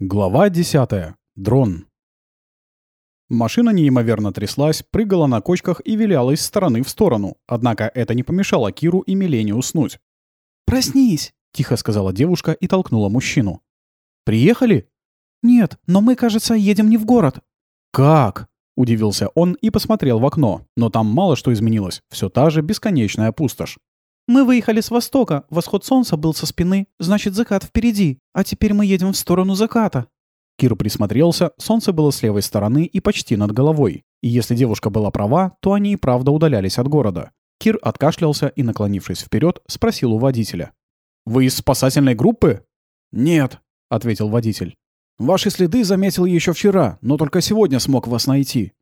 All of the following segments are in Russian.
Глава 10. Дрон. Машина неимоверно тряслась, прыгала на кочках и виляла из стороны в сторону, однако это не помешало Киру и Милене уснуть. «Проснись!» — тихо сказала девушка и толкнула мужчину. «Приехали?» «Нет, но мы, кажется, едем не в город». «Как?» — удивился он и посмотрел в окно, но там мало что изменилось, все та же бесконечная пустошь. «Мы выехали с востока, восход солнца был со спины, значит, закат впереди, а теперь мы едем в сторону заката». Кир присмотрелся, солнце было с левой стороны и почти над головой. И если девушка была права, то они и правда удалялись от города. Кир откашлялся и, наклонившись вперед, спросил у водителя. «Вы из спасательной группы?» «Нет», — ответил водитель. «Ваши следы заметил еще вчера, но только сегодня смог вас найти».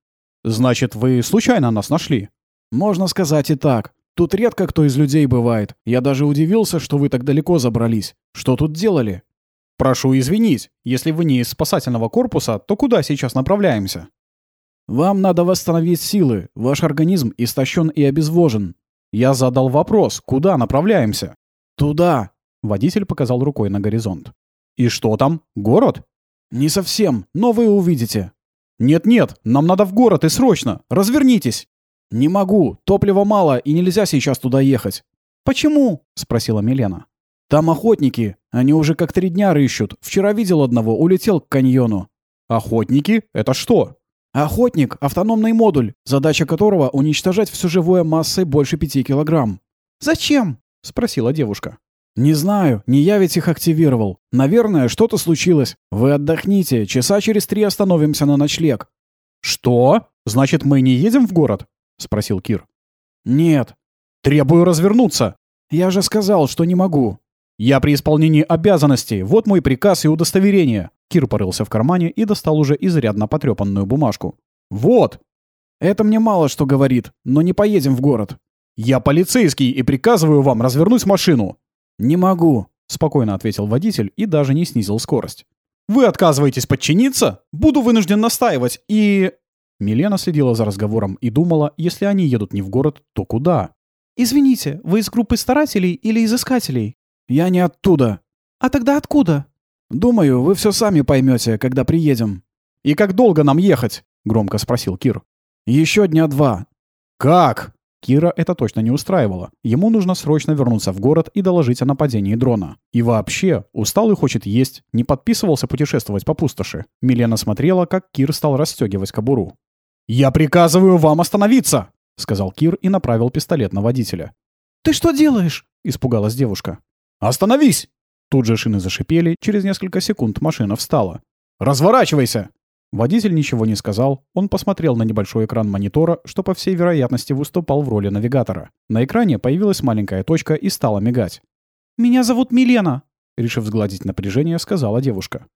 «Значит, вы случайно нас нашли?» «Можно сказать и так. Тут редко кто из людей бывает. Я даже удивился, что вы так далеко забрались. Что тут делали?» «Прошу извинить. Если вы не из спасательного корпуса, то куда сейчас направляемся?» «Вам надо восстановить силы. Ваш организм истощен и обезвожен». Я задал вопрос. Куда направляемся? «Туда!» Водитель показал рукой на горизонт. «И что там? Город?» «Не совсем, но вы увидите». «Нет-нет, нам надо в город и срочно! Развернитесь!» «Не могу. Топлива мало, и нельзя сейчас туда ехать». «Почему?» — спросила Милена. «Там охотники. Они уже как три дня рыщут. Вчера видел одного, улетел к каньону». «Охотники? Это что?» «Охотник — автономный модуль, задача которого — уничтожать все живое массой больше пяти килограмм». «Зачем?» — спросила девушка. «Не знаю, не я ведь их активировал. Наверное, что-то случилось. Вы отдохните, часа через три остановимся на ночлег». «Что? Значит, мы не едем в город?» — спросил Кир. «Нет». «Требую развернуться». «Я же сказал, что не могу». «Я при исполнении обязанностей. Вот мой приказ и удостоверение». Кир порылся в кармане и достал уже изрядно потрепанную бумажку. «Вот!» «Это мне мало что говорит, но не поедем в город». «Я полицейский и приказываю вам развернуть машину». «Не могу», — спокойно ответил водитель и даже не снизил скорость. «Вы отказываетесь подчиниться? Буду вынужден настаивать и...» Милена следила за разговором и думала, если они едут не в город, то куда? «Извините, вы из группы старателей или из искателей?» «Я не оттуда». «А тогда откуда?» «Думаю, вы все сами поймете, когда приедем». «И как долго нам ехать?» — громко спросил Кир. «Еще дня два». «Как?» Кира это точно не устраивало. Ему нужно срочно вернуться в город и доложить о нападении дрона. И вообще, устал и хочет есть, не подписывался путешествовать по пустоши. Милена смотрела, как Кир стал расстегивать кобуру. «Я приказываю вам остановиться!» — сказал Кир и направил пистолет на водителя. «Ты что делаешь?» — испугалась девушка. «Остановись!» Тут же шины зашипели, через несколько секунд машина встала. «Разворачивайся!» Водитель ничего не сказал, он посмотрел на небольшой экран монитора, что по всей вероятности выступал в роли навигатора. На экране появилась маленькая точка и стала мигать. «Меня зовут Милена», — решив сгладить напряжение, сказала девушка.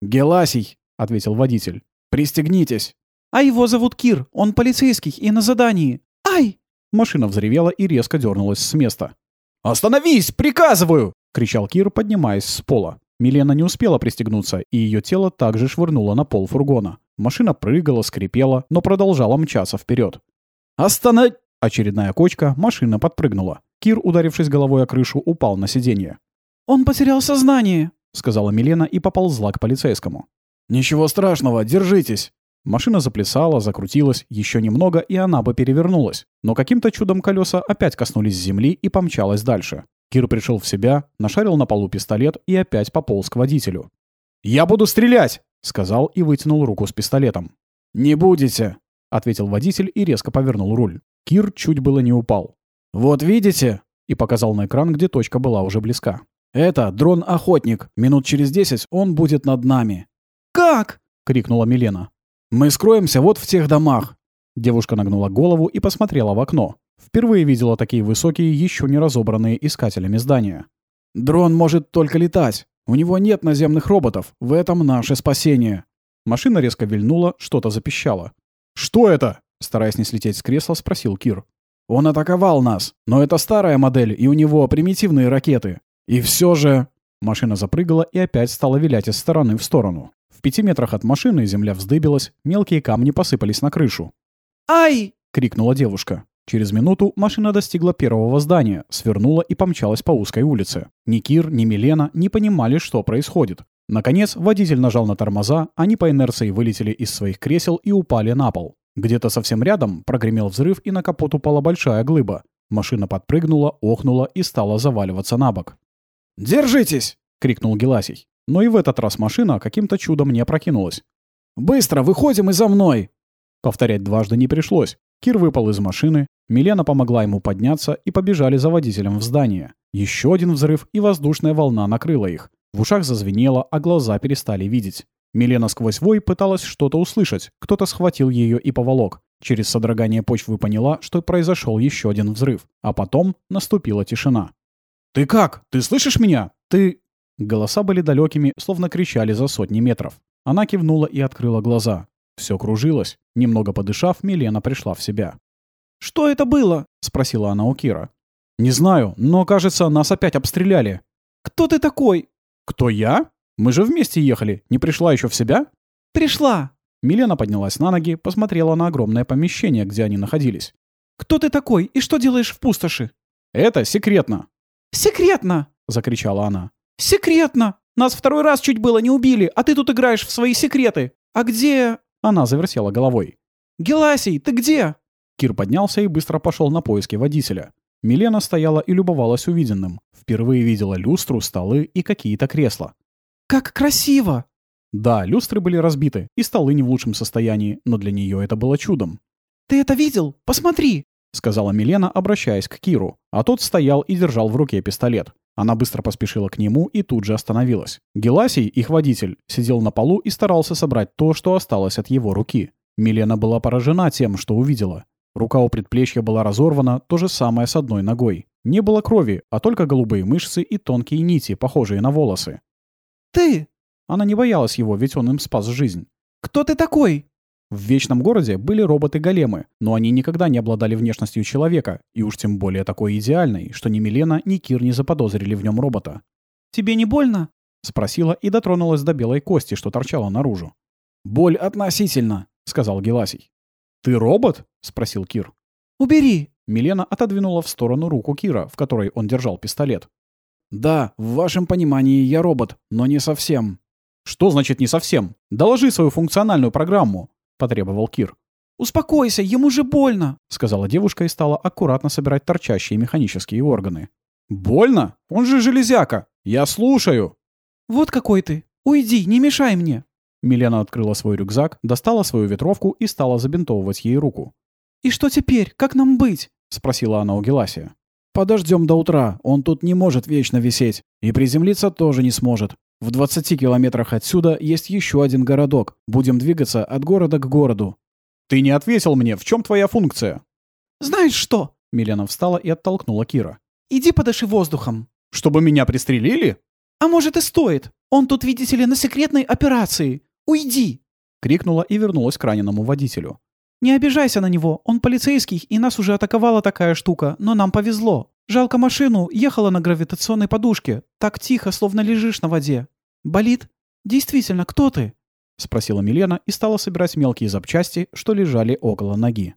«Геласий», — ответил водитель. «Пристегнитесь». «А его зовут Кир, он полицейский и на задании. Ай!» Машина взревела и резко дернулась с места. «Остановись! Приказываю!» — кричал Кир, поднимаясь с пола. Милена не успела пристегнуться, и ее тело также швырнуло на пол фургона. Машина прыгала, скрипела, но продолжала мчаться вперед. «Останов...» Очередная кочка, машина подпрыгнула. Кир, ударившись головой о крышу, упал на сиденье. «Он потерял сознание», — сказала Милена и поползла к полицейскому. «Ничего страшного, держитесь». Машина заплясала, закрутилась, еще немного, и она бы перевернулась. Но каким-то чудом колеса опять коснулись земли и помчалась дальше. Кир пришел в себя, нашарил на полу пистолет и опять пополз к водителю. «Я буду стрелять!» — сказал и вытянул руку с пистолетом. «Не будете!» — ответил водитель и резко повернул руль. Кир чуть было не упал. «Вот видите?» — и показал на экран, где точка была уже близка. «Это дрон-охотник. Минут через десять он будет над нами». «Как?» — крикнула Милена. «Мы скроемся вот в тех домах». Девушка нагнула голову и посмотрела в окно. Впервые видела такие высокие, еще не разобранные искателями здания. «Дрон может только летать. У него нет наземных роботов. В этом наше спасение». Машина резко вильнула, что-то запищало. «Что это?» — стараясь не слететь с кресла, спросил Кир. «Он атаковал нас, но это старая модель, и у него примитивные ракеты. И все же...» Машина запрыгала и опять стала вилять из стороны в сторону. В пяти метрах от машины земля вздыбилась, мелкие камни посыпались на крышу. «Ай!» — крикнула девушка. Через минуту машина достигла первого здания, свернула и помчалась по узкой улице. Ни Кир, ни Милена не понимали, что происходит. Наконец, водитель нажал на тормоза, они по инерции вылетели из своих кресел и упали на пол. Где-то совсем рядом прогремел взрыв, и на капот упала большая глыба. Машина подпрыгнула, охнула и стала заваливаться на бок. «Держитесь!» — крикнул Геласий. Но и в этот раз машина каким-то чудом не опрокинулась. «Быстро, выходим и за мной!» Повторять дважды не пришлось. Кир выпал из машины, Милена помогла ему подняться и побежали за водителем в здание. Еще один взрыв, и воздушная волна накрыла их. В ушах зазвенело, а глаза перестали видеть. Милена сквозь вой пыталась что-то услышать. Кто-то схватил ее и поволок. Через содрогание почвы поняла, что произошел еще один взрыв. А потом наступила тишина. «Ты как? Ты слышишь меня? Ты...» Голоса были далекими, словно кричали за сотни метров. Она кивнула и открыла глаза. Все кружилось. Немного подышав, Милена пришла в себя. «Что это было?» — спросила она у Кира. «Не знаю, но, кажется, нас опять обстреляли». «Кто ты такой?» «Кто я? Мы же вместе ехали. Не пришла еще в себя?» «Пришла!» Милена поднялась на ноги, посмотрела на огромное помещение, где они находились. «Кто ты такой и что делаешь в пустоши?» «Это секретно!» «Секретно!» — закричала она. «Секретно! Нас второй раз чуть было не убили, а ты тут играешь в свои секреты! А где...» Она завертела головой. «Геласий, ты где?» Кир поднялся и быстро пошел на поиски водителя. Милена стояла и любовалась увиденным. Впервые видела люстру, столы и какие-то кресла. «Как красиво!» Да, люстры были разбиты, и столы не в лучшем состоянии, но для нее это было чудом. «Ты это видел? Посмотри!» — сказала Милена, обращаясь к Киру. А тот стоял и держал в руке пистолет. Она быстро поспешила к нему и тут же остановилась. Геласий, их водитель, сидел на полу и старался собрать то, что осталось от его руки. Милена была поражена тем, что увидела. Рука у предплечья была разорвана, то же самое с одной ногой. Не было крови, а только голубые мышцы и тонкие нити, похожие на волосы. «Ты!» Она не боялась его, ведь он им спас жизнь. «Кто ты такой?» В Вечном Городе были роботы-големы, но они никогда не обладали внешностью человека, и уж тем более такой идеальной, что ни Милена, ни Кир не заподозрили в нем робота. «Тебе не больно?» — спросила и дотронулась до белой кости, что торчала наружу. «Боль относительно», — сказал Геласий. «Ты робот?» — спросил Кир. «Убери!» Милена отодвинула в сторону руку Кира, в которой он держал пистолет. «Да, в вашем понимании я робот, но не совсем». «Что значит «не совсем»? Доложи свою функциональную программу», — потребовал Кир. «Успокойся, ему же больно», — сказала девушка и стала аккуратно собирать торчащие механические органы. «Больно? Он же железяка! Я слушаю!» «Вот какой ты! Уйди, не мешай мне!» Милена открыла свой рюкзак, достала свою ветровку и стала забинтовывать ей руку. «И что теперь? Как нам быть?» — спросила она у Геласия. «Подождем до утра. Он тут не может вечно висеть. И приземлиться тоже не сможет. В 20 километрах отсюда есть еще один городок. Будем двигаться от города к городу». «Ты не ответил мне. В чем твоя функция?» «Знаешь что?» Милена встала и оттолкнула Кира. «Иди подыши воздухом». «Чтобы меня пристрелили?» «А может и стоит. Он тут, видите ли, на секретной операции. Уйди!» Крикнула и вернулась к раненому водителю. «Не обижайся на него. Он полицейский, и нас уже атаковала такая штука, но нам повезло. Жалко машину, ехала на гравитационной подушке. Так тихо, словно лежишь на воде. Болит? Действительно, кто ты?» — спросила Милена и стала собирать мелкие запчасти, что лежали около ноги.